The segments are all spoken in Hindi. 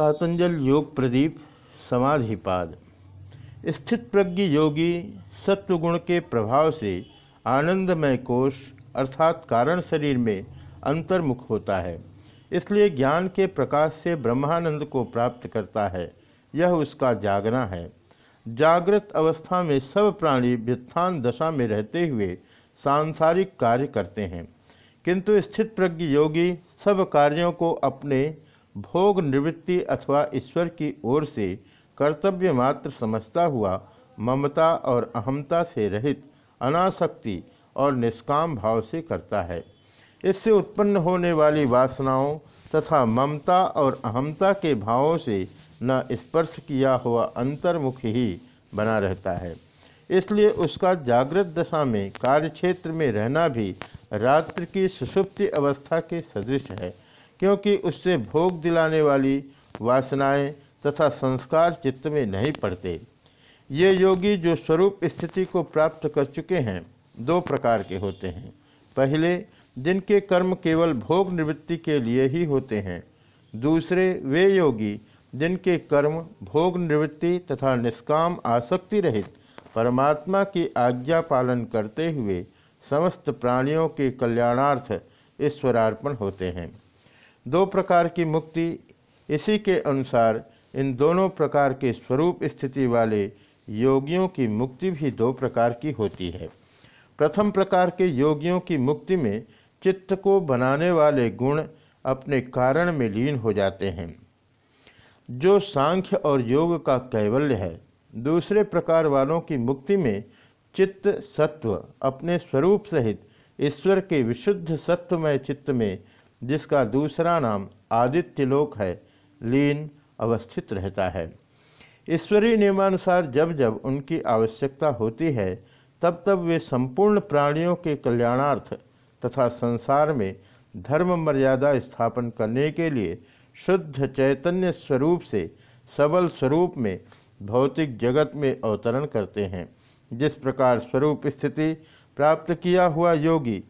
पातंजल योग प्रदीप, समाधिपाद। स्थित प्रज्ञ योगी सत्वगुण के प्रभाव से आनंदमय कोश अर्थात कारण शरीर में अंतर्मुख होता है। इसलिए ज्ञान के प्रकाश से ब्रह्मानंद को प्राप्त करता है। यह उसका जागना है। जागृत अवस्था में सब प्राणी व्युत्थान दशा में रहते हुए सांसारिक कार्य करते हैं। किंतु स्थित प्रज्ञ योगी सब कार्यों को अपने भोग निवृत्ति अथवा ईश्वर की ओर से कर्तव्य मात्र समझता हुआ, ममता और अहमता से रहित, अनासक्ति और निष्काम भाव से करता है। इससे उत्पन्न होने वाली वासनाओं तथा ममता और अहमता के भावों से न स्पर्श किया हुआ अंतर्मुख ही बना रहता है। इसलिए उसका जागृत दशा में कार्यक्षेत्र में रहना भी रात्रि की सुषुप्ति अवस्था के सदृश है। क्योंकि उससे भोग दिलाने वाली वासनाएँ तथा संस्कार चित्त में नहीं पड़ते। ये योगी जो स्वरूप स्थिति को प्राप्त कर चुके हैं, दो प्रकार के होते हैं। पहले, जिनके कर्म केवल भोग निवृत्ति के लिए ही होते हैं। दूसरे, वे योगी, जिनके कर्म भोग निवृत्ति तथा निष्काम आसक्ति रहित परमात्मा की आज्ञा पालन करते हुए समस्त प्राणियों के कल्याणार्थ ईश्वरार्पण होते हैं। दो प्रकार की मुक्ति, इसी के अनुसार इन दोनों प्रकार के स्वरूप स्थिति वाले योगियों की मुक्ति भी दो प्रकार की होती है। प्रथम प्रकार के योगियों की मुक्ति में चित्त को बनाने वाले गुण अपने कारण में लीन हो जाते हैं। जो सांख्य और योग का कैवल्य है, दूसरे प्रकार वालों की मुक्ति में चित्त सत्व अपने स्वरूप सहित ईश्वर के विशुद्ध सत्वमय चित्त में जिसका दूसरा नाम आदित्यलोक है, लीन अवस्थित रहता है। ईश्वरीय नियमानुसार जब जब उनकी आवश्यकता होती है, तब तब वे संपूर्ण प्राणियों के कल्याणार्थ तथा संसार में धर्म मर्यादा स्थापन करने के लिए शुद्ध चैतन्य स्वरूप से सबल स्वरूप में भौतिक जगत में अवतरण करते हैं। जिस प्रकार स्वरूप स्थिति प्राप्त किया हुआ योगी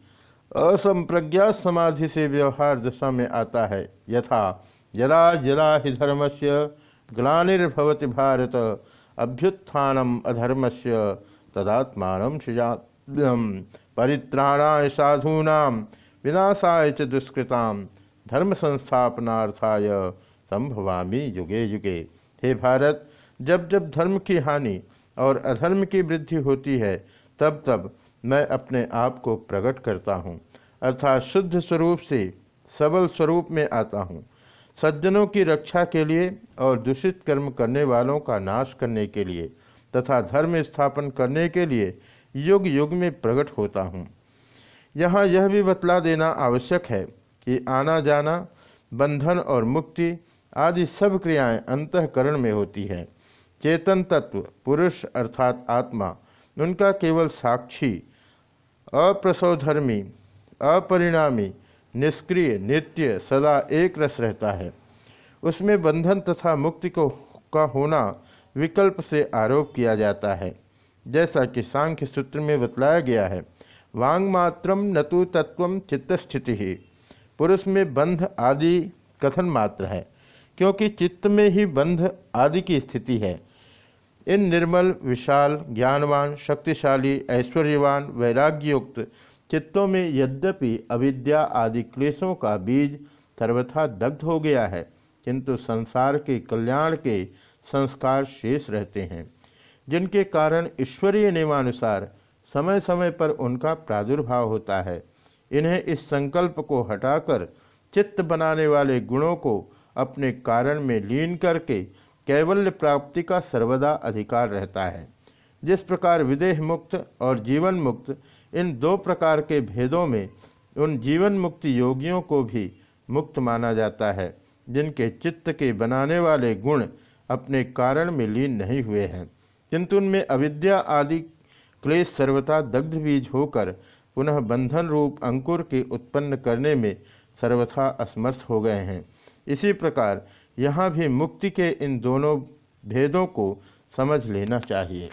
असंप्रज्ञा समाधि से व्यवहार दशा में आता है। यथा, यदा यदा ही धर्म से ग्लानिर्भवति भारत, अभ्युत्थानम अधर्म से तदात्मान परित्राणाय साधूना विनाशाय च दुष्कृता धर्म संस्थापनार्थाय संभवामी युगे युगे। हे भारत, जब जब धर्म की हानि और अधर्म की वृद्धि होती है, तब तब मैं अपने आप को प्रकट करता हूँ, अर्थात शुद्ध स्वरूप से सबल स्वरूप में आता हूँ। सज्जनों की रक्षा के लिए और दूषित कर्म करने वालों का नाश करने के लिए तथा धर्म स्थापन करने के लिए युग युग में प्रकट होता हूँ। यहाँ यह भी बतला देना आवश्यक है कि आना जाना, बंधन और मुक्ति आदि सब क्रियाएँ अंतकरण में होती हैं। चेतन तत्व, पुरुष अर्थात आत्मा, उनका केवल साक्षी अप्रसवधर्मी, अपरिणामी, निष्क्रिय, नित्य, सदा एक रस रहता है। उसमें बंधन तथा मुक्ति को, का होना विकल्प से आरोप किया जाता है। जैसा कि सांख्य सूत्र में बतलाया गया है, वांग मात्रम न तो तत्व चित्तस्थिति। ही पुरुष में बंध आदि कथन मात्र है, क्योंकि चित्त में ही बंध आदि की स्थिति है। इन निर्मल, विशाल, ज्ञानवान, शक्तिशाली, ऐश्वर्यवान, वैराग्ययुक्त चित्तों में यद्यपि अविद्या आदि क्लेशों का बीज सर्वथा दग्ध हो गया है, किंतु संसार के कल्याण के संस्कार शेष रहते हैं, जिनके कारण ईश्वरीय नियमानुसार समय समय पर उनका प्रादुर्भाव होता है। इन्हें इस संकल्प को हटाकर चित्त बनाने वाले गुणों को अपने कारण में लीन करके कैवल्य प्राप्ति का सर्वदा अधिकार रहता है। जिस प्रकार विदेह मुक्त और जीवन मुक्त इन दो प्रकार के भेदों में उन जीवन मुक्त योगियों को भी मुक्त माना जाता है, जिनके चित्त के बनाने वाले गुण अपने कारण में लीन नहीं हुए हैं। किंतु उनमें अविद्या आदि क्लेश सर्वथा दग्ध बीज होकर पुनः बंधन रूप अंकुर के उत्पन्न करने में सर्वथा असमर्थ हो गए हैं। इसी प्रकार यहाँ भी मुक्ति के इन दोनों भेदों को समझ लेना चाहिए।